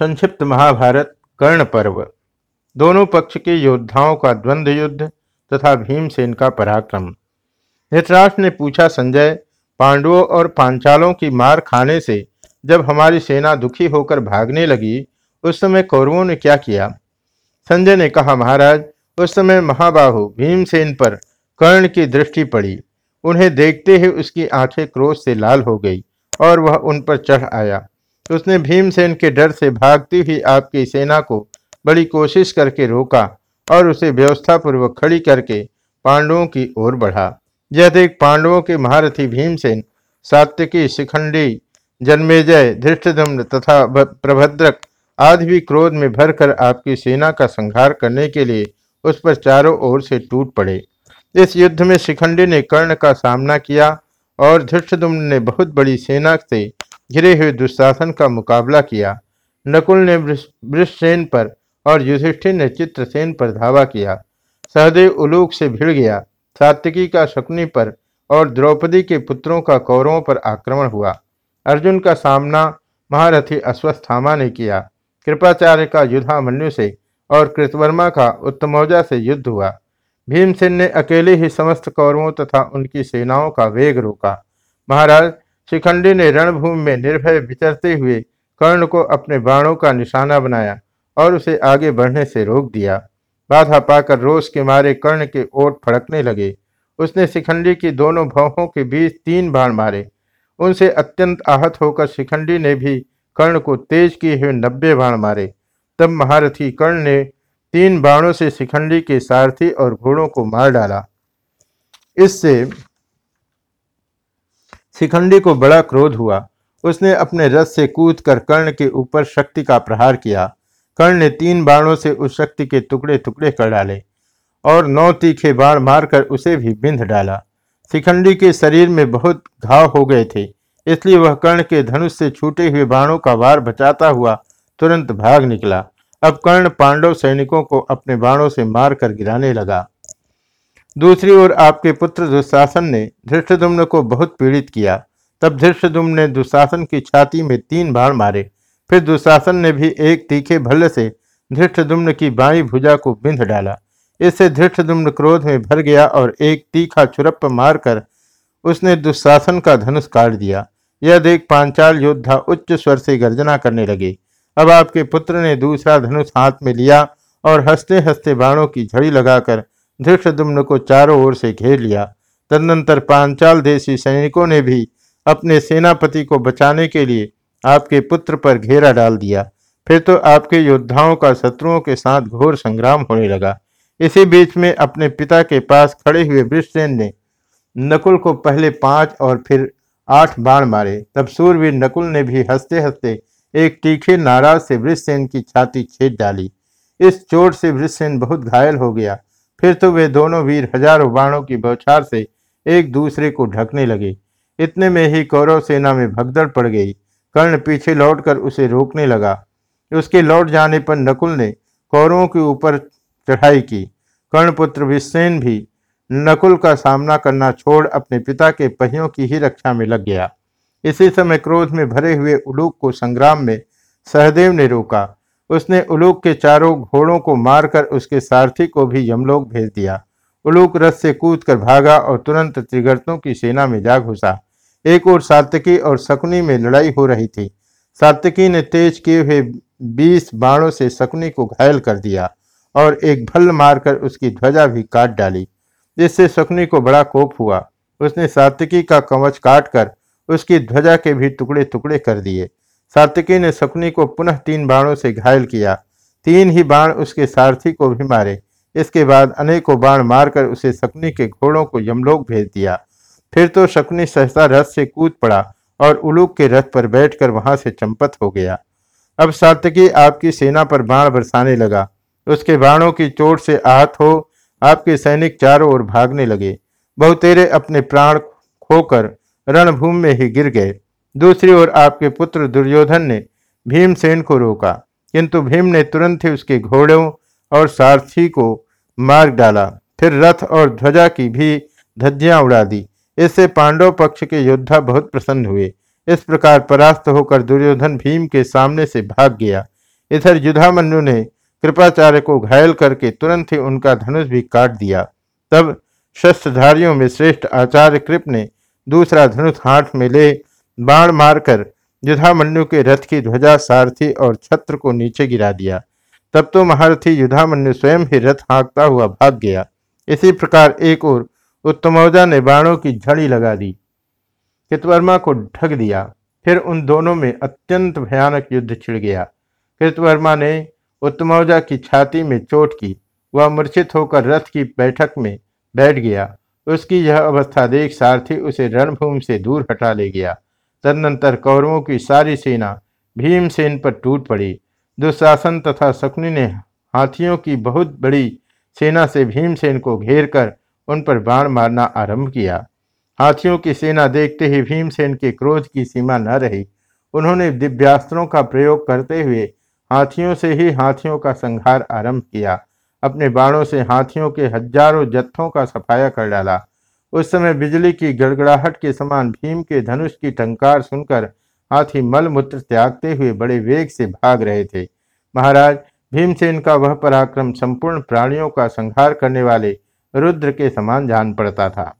संक्षिप्त महाभारत कर्ण पर्व दोनों पक्ष के योद्धाओं का द्वंद्व युद्ध तथा भीमसेन का पराक्रम। धृतराष्ट्र ने पूछा संजय, पांडवों और पांचालों की मार खाने से जब हमारी सेना दुखी होकर भागने लगी, उस समय कौरवों ने क्या किया? संजय ने कहा, महाराज, उस समय महाबाहु भीमसेन पर कर्ण की दृष्टि पड़ी। उन्हें देखते ही उसकी आँखें क्रोध से लाल हो गई और वह उन पर चढ़ आया। उसने भीमसेन के डर से भागती हुई आपकी सेना को बड़ी कोशिश करके रोका और उसे व्यवस्थापूर्वक खड़ी करके पांडवों की ओर बढ़ा। यह देख पांडवों के महारथी भीमसेन, सात्यकी, शिखंडी, जन्मेजय धृष्टदम्न तथा प्रभद्रक आदि भी क्रोध में भरकर आपकी सेना का संहार करने के लिए उस पर चारों ओर से टूट पड़े। इस युद्ध में शिखंडी ने कर्ण का सामना किया और धृष्टदुम्न ने बहुत बड़ी सेना से घिरे हुए दुशासन का मुकाबला किया। नकुल ने वृषसेन पर और युधिष्ठिर ने चित्रसेन पर धावा किया। सहदेव उलूक से भिड़ गया। सात्विकी का शकुनी पर और द्रौपदी के पुत्रों का कौरवों पर आक्रमण हुआ। अर्जुन का सामना महारथी अश्वस्थामा ने किया। कृपाचार्य का युद्धामन्यु से और कृतवर्मा का उत्तमौजा से युद्ध हुआ। भीमसेन ने अकेले ही समस्त कौरवों तथा उनकी सेनाओं का वेग रोका। महाराज शिखंडी ने रणभूमि में निर्भय विचरते हुए कर्ण को अपने बाणों का निशाना बनाया और उसे आगे बढ़ने से रोक दिया। बाधा पाकर रोष के मारे कर्ण के ओट फड़कने लगे। उसने शिखंडी की दोनों भवों के बीच तीन बाण मारे। उनसे अत्यंत आहत होकर शिखंडी ने भी कर्ण को तेज किए हुए नब्बे बाण मारे। तब महारथी कर्ण ने तीन बाणों से शिखंडी के सारथी और घोड़ों को मार डाला। इससे शिखंडी को बड़ा क्रोध हुआ। उसने अपने रथ से कूद कर कर्ण के ऊपर शक्ति का प्रहार किया। कर्ण ने तीन बाणों से उस शक्ति के टुकड़े टुकड़े कर डाले और नौ तीखे बाण मारकर उसे भी बिंध डाला। शिखंडी के शरीर में बहुत घाव हो गए थे, इसलिए वह कर्ण के धनुष से छूटे हुए बाणों का वार बचाता हुआ तुरंत भाग निकला। अब कर्ण पांडव सैनिकों को अपने बाणों से मारकर गिराने लगा। दूसरी ओर आपके पुत्र दुशासन ने धृष्टदुम्न को बहुत पीड़ित किया। तब धृष्टदुम्न ने दुशासन की छाती में तीन बाण मारे। फिर दुशासन ने भी एक तीखे भल्ल से धृष्टदुम्न की बाई भुजा को बिंध डाला। इससे धृष्टदुम्न क्रोध में भर गया और एक तीखा चुरप्प मारकर उसने दुशासन का धनुष काट दिया। यह देख पांचाल योद्धा उच्च स्वर से गर्जना करने लगे। अब आपके पुत्र ने दूसरा धनुष हाथ में लिया और हँसते हँसते बाणों की झड़ी लगाकर धृष्टदुम्न को चारों ओर से घेर लिया। तदनंतर पांचाल देशी सैनिकों ने भी अपने सेनापति को बचाने के लिए आपके पुत्र पर घेरा डाल दिया। फिर तो आपके योद्धाओं का शत्रुओं के साथ घोर संग्राम होने लगा। इसी बीच में अपने पिता के पास खड़े हुए वृषसेन ने नकुल को पहले पाँच और फिर आठ बाण मारे। तब सूरवीर नकुल ने भी हँसते हँसते एक तीखे नाराज़ से वृषसेन की छाती छेद डाली। इस चोट से वृषसेन बहुत घायल हो गया। फिर तो वे दोनों वीर हज़ारों बाणों की बौछार से एक दूसरे को ढकने लगे। इतने में ही कौरव सेना में भगदड़ पड़ गई। कर्ण पीछे लौटकर उसे रोकने लगा। उसके लौट जाने पर नकुल ने कौरवों के ऊपर चढ़ाई की। कर्णपुत्र विश्वेन भी नकुल का सामना करना छोड़ अपने पिता के पहियों की ही रक्षा में लग गया। इसी समय क्रोध में भरे हुए उलूक को संग्राम में सहदेव ने रोका। उसने उलूक के चारों घोड़ों को मारकर उसके सारथी को भी यमलोक भेज दिया। उलूक रथ से कूद कर भागा और तुरंत त्रिगर्तों की सेना में जा घुसा। एक और सातकी और शकुनी में लड़ाई हो रही थी। सातकी ने तेज किए हुए बीस बाणों से शकुनी को घायल कर दिया और एक भल्ल मारकर उसकी ध्वजा भी काट डाली। जिससे शकुनी को बड़ा कोप हुआ। उसने सातकी का कवच काट कर उसकी ध्वजा के भी टुकड़े टुकड़े कर दिए। सातकी ने शकुनी को पुनः तीन बाणों से घायल किया। तीन ही बाण उसके सारथी को भी मारे। इसके बाद अनेकों बाण मारकर उसे शकुनी के घोड़ों को यमलोक भेज दिया। फिर तो शकुनी सहसा रथ से कूद पड़ा और उलूक के रथ पर बैठकर वहाँ से चंपत हो गया। अब सातकी आपकी सेना पर बाण बरसाने लगा। उसके बाणों की चोट से आहत हो आपके सैनिक चारों ओर भागने लगे। बहुतेरे अपने प्राण खोकर रणभूमि में ही गिर गए। दूसरी ओर आपके पुत्र दुर्योधन ने भीमसेन को रोका, किंतु भीम ने तुरंत ही उसके घोड़ों और सारथी को मार डाला। फिर रथ और ध्वजा की भी धज्जियाँ उड़ा दी। इससे पांडव पक्ष के योद्धा बहुत प्रसन्न हुए। इस प्रकार परास्त होकर दुर्योधन भीम के सामने से भाग गया। इधर युधामन्यु ने कृपाचार्य को घायल करके तुरंत ही उनका धनुष भी काट दिया। तब शस्त्रधारियों में श्रेष्ठ आचार्य कृप ने दूसरा धनुष हाथ में ले बाण मारकर युधामन्यु के रथ की ध्वजा सारथी और छत्र को नीचे गिरा दिया। तब तो महारथी युधामन्यु स्वयं ही रथ हाँकता हुआ भाग गया। इसी प्रकार एक और उत्तमौजा ने बाणों की झड़ी लगा दी, कृतवर्मा को ढक दिया। फिर उन दोनों में अत्यंत भयानक युद्ध छिड़ गया। कृतवर्मा ने उत्तमौजा की छाती में चोट की। वह मूर्छित होकर रथ की बैठक में बैठ गया। उसकी यह अवस्था देख सारथी उसे रणभूमि से दूर हटा ले गया। तदनंतर कौरवों की सारी सेना भीमसेन पर टूट पड़ी। दुशासन तथा शकुनी ने हाथियों की बहुत बड़ी सेना से भीमसेन को घेर कर उन पर बाण मारना आरंभ किया। हाथियों की सेना देखते ही भीमसेन के क्रोध की सीमा न रही। उन्होंने दिव्यास्त्रों का प्रयोग करते हुए हाथियों से ही हाथियों का संहार आरंभ किया। अपने बाणों से हाथियों के हज़ारों जत्थों का सफाया कर डाला। उस समय बिजली की गड़गड़ाहट के समान भीम के धनुष की टंकार सुनकर हाथी मलमूत्र त्यागते हुए बड़े वेग से भाग रहे थे। महाराज, भीमसेन का वह पराक्रम संपूर्ण प्राणियों का संहार करने वाले रुद्र के समान जान पड़ता था।